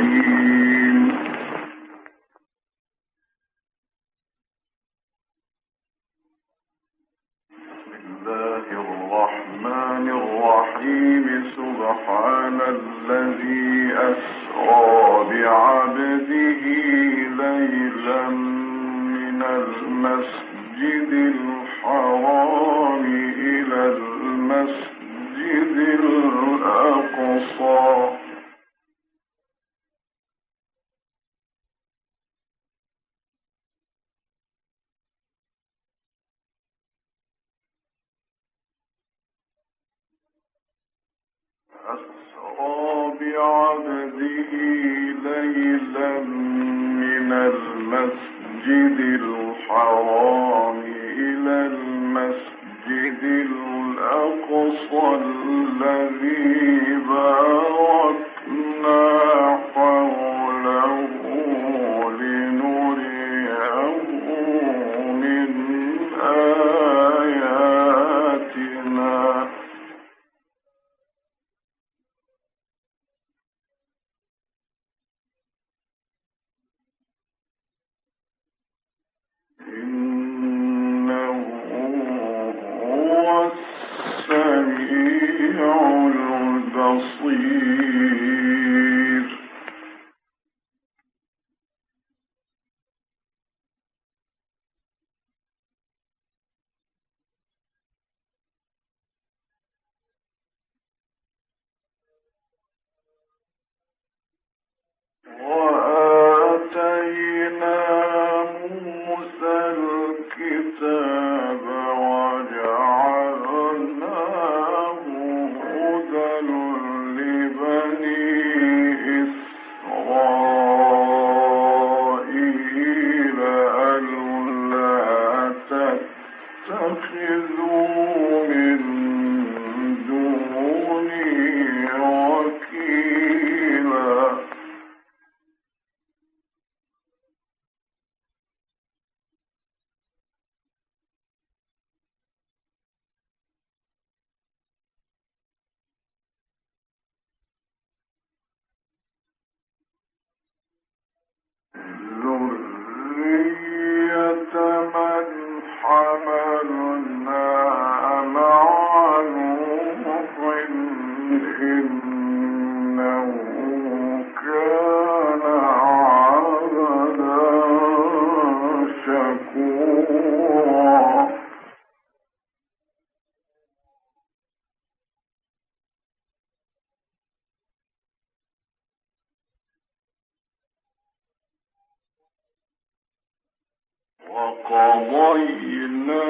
الرحيم البصير وقضينا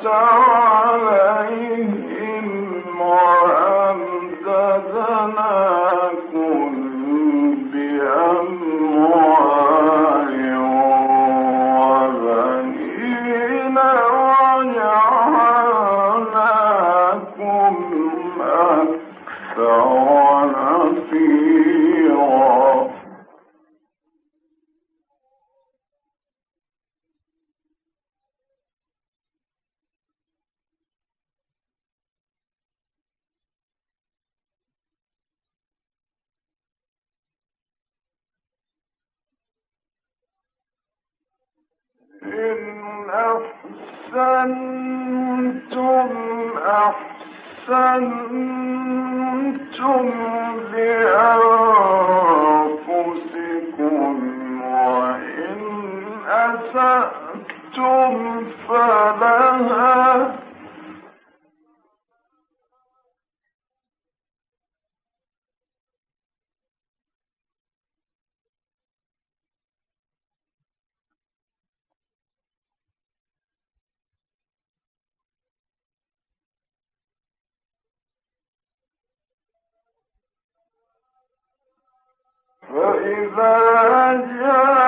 وتعالى وإذا جاء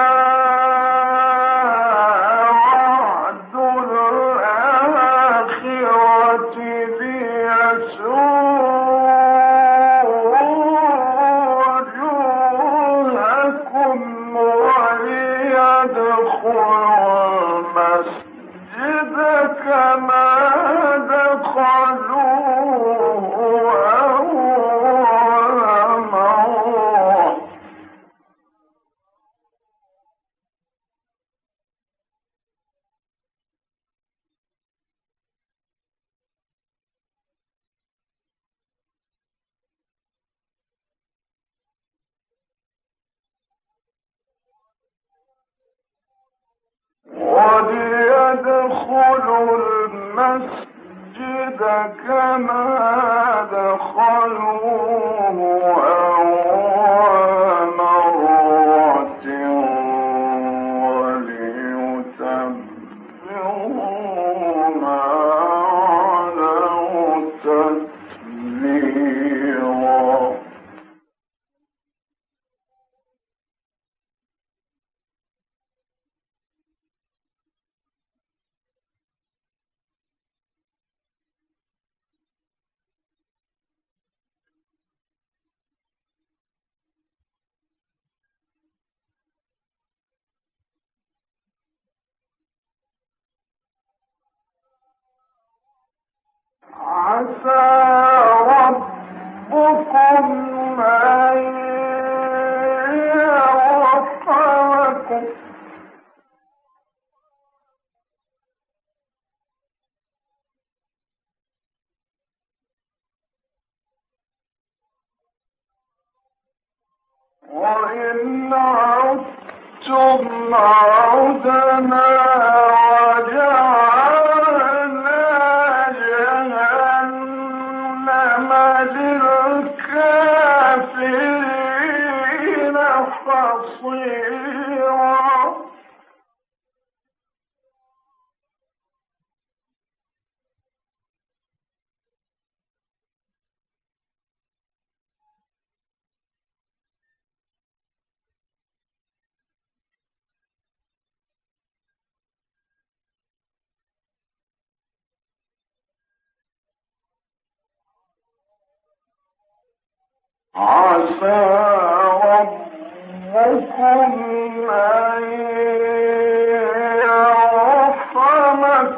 فإذا وإن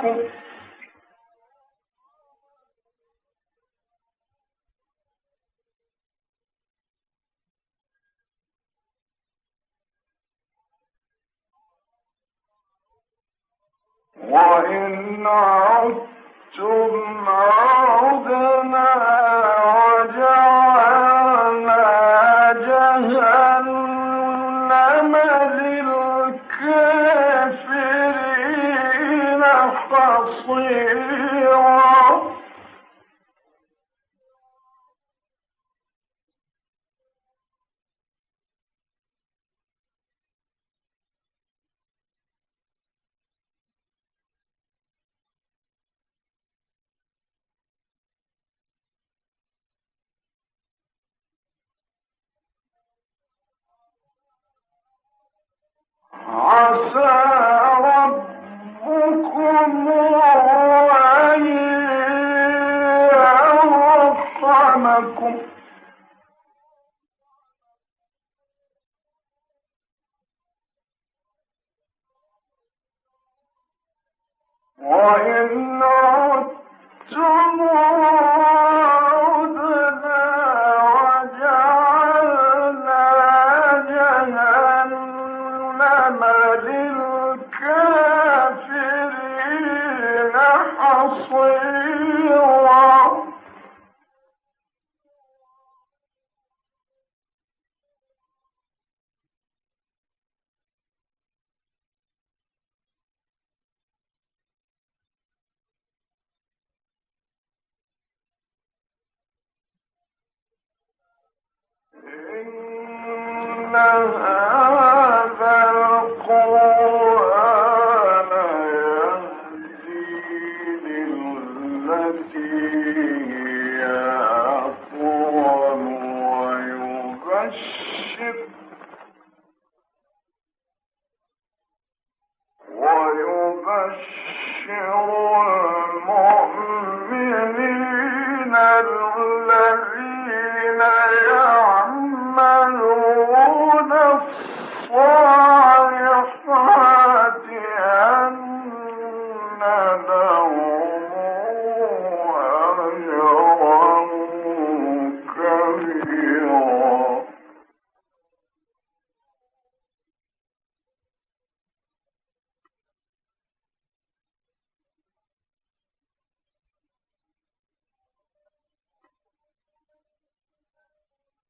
يرحمكم وإن عدتم عدنا Thank you.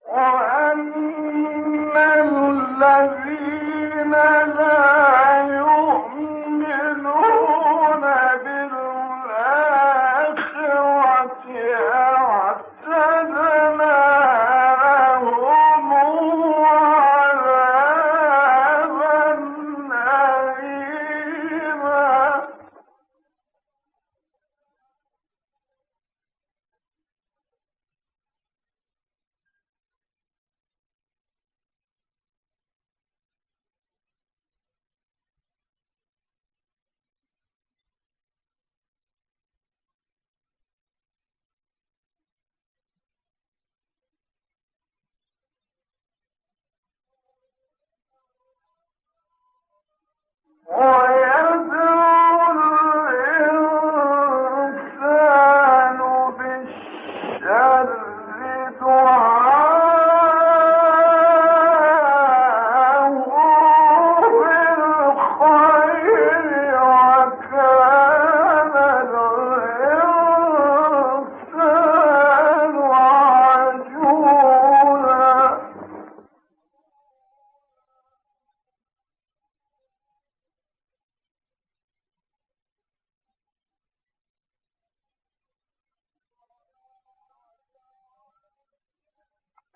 وأما الذين لا هو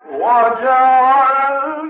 لتبتغوا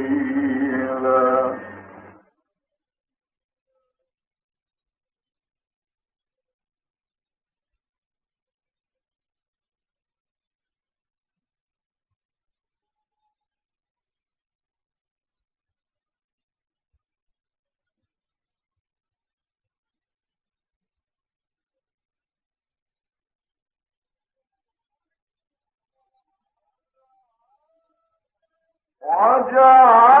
وجعل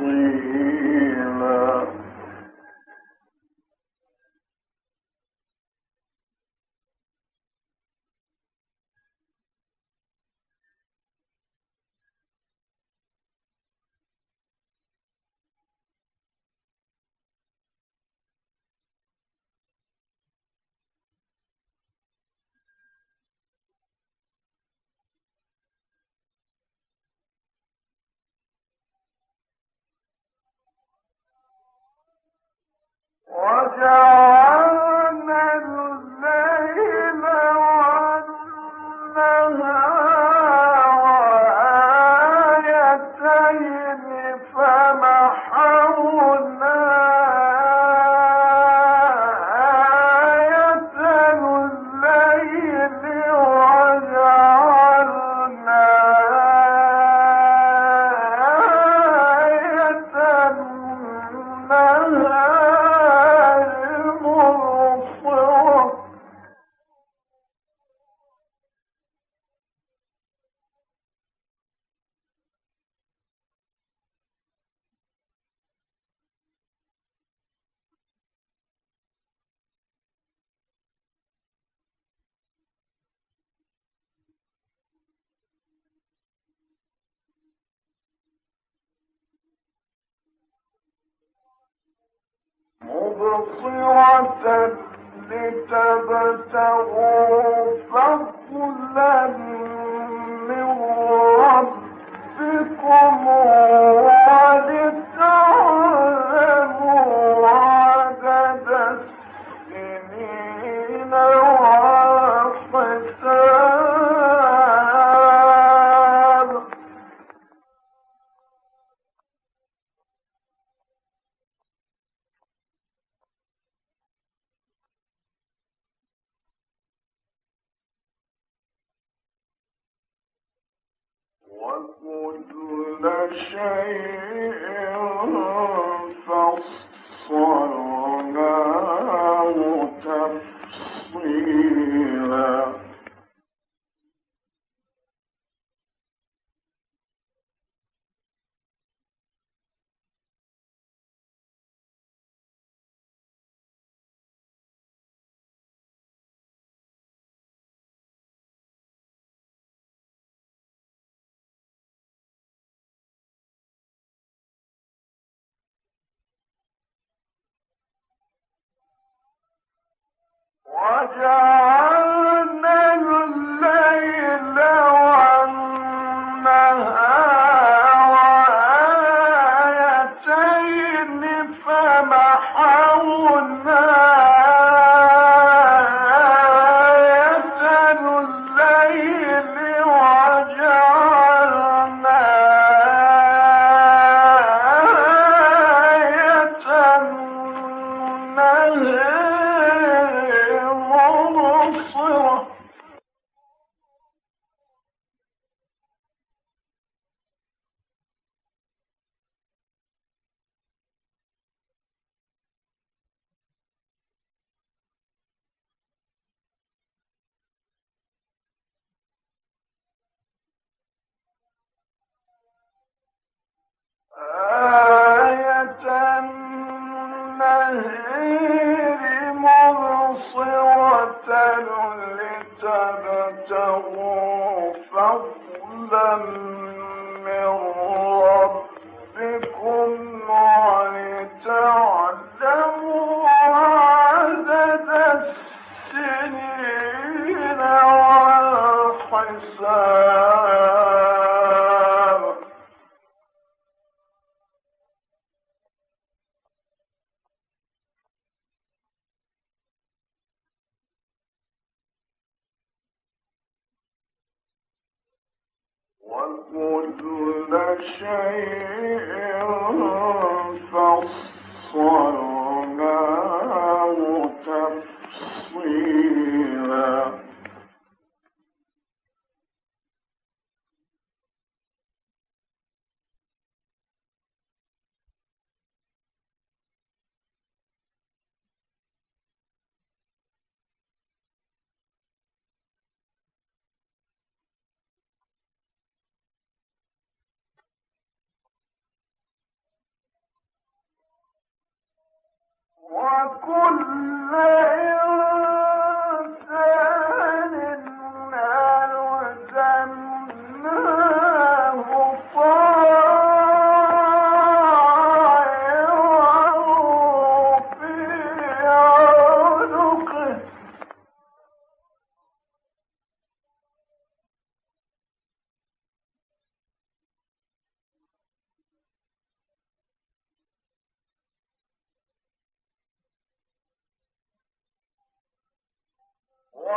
when وكل وجعلنا ونخرج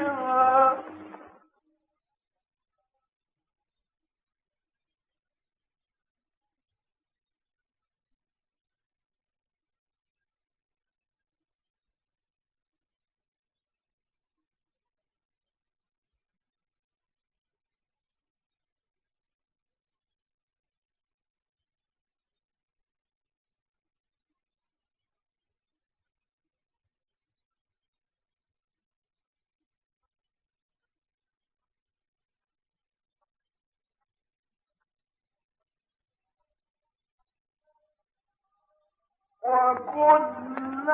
الْعَالَمِينَ وكل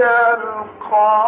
يلقاه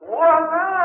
ولا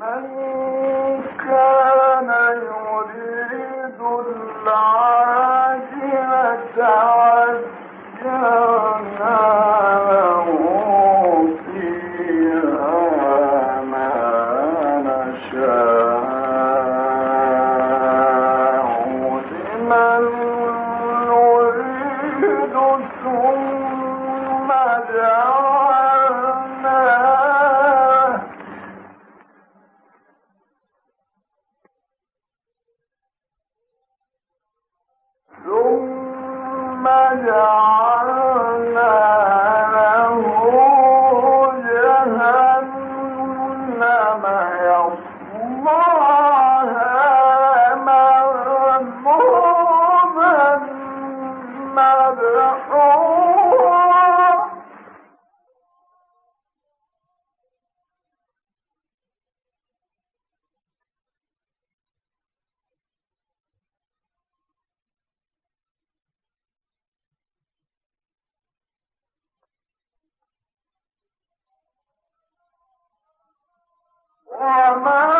من كان ومن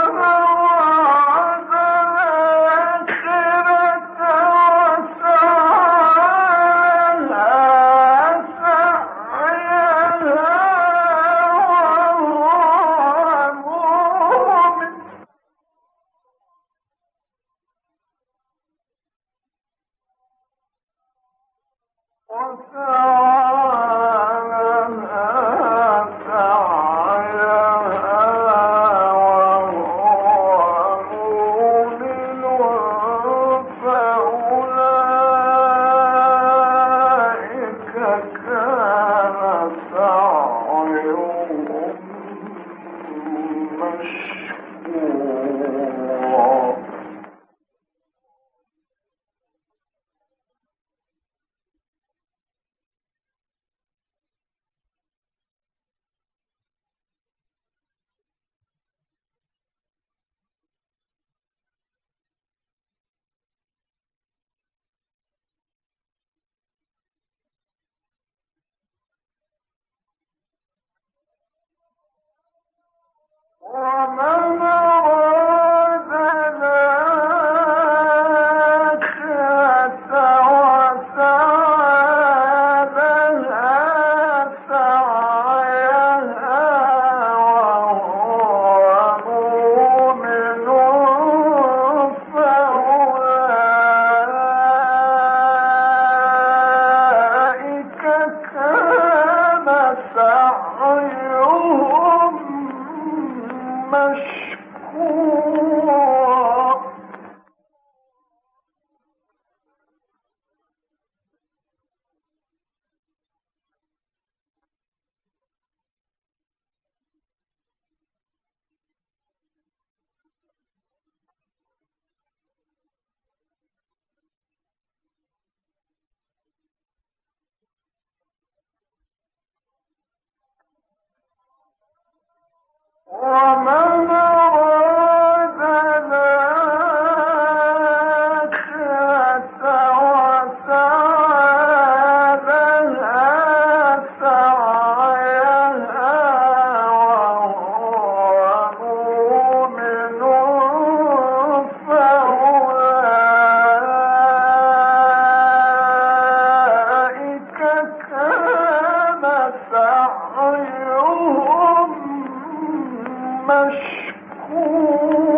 يَعْلَمُونَ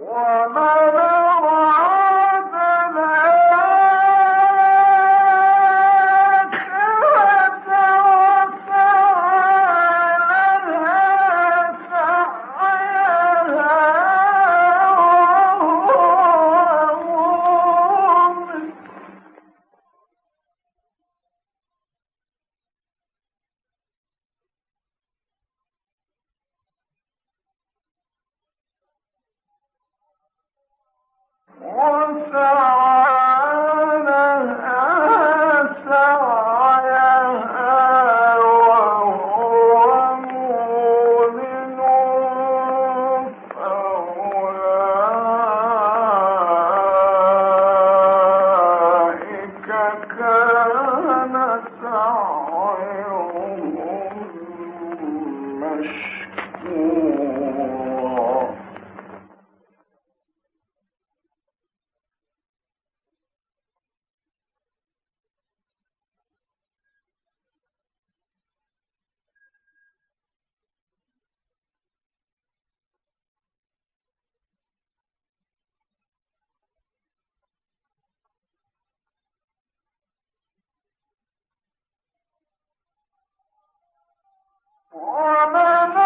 وَمَا كيف فضلنا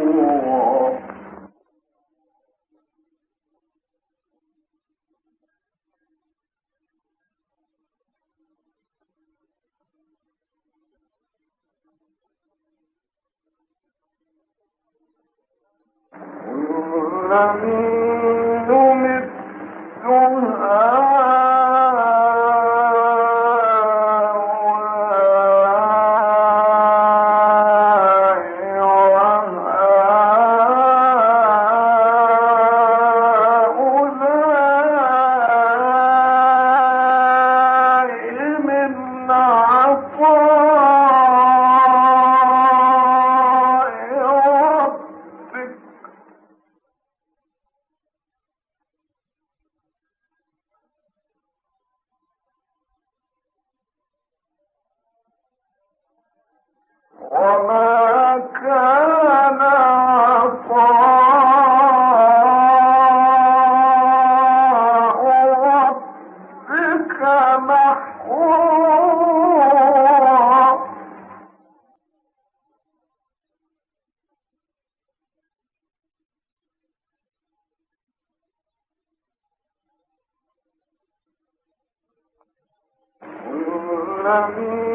بعض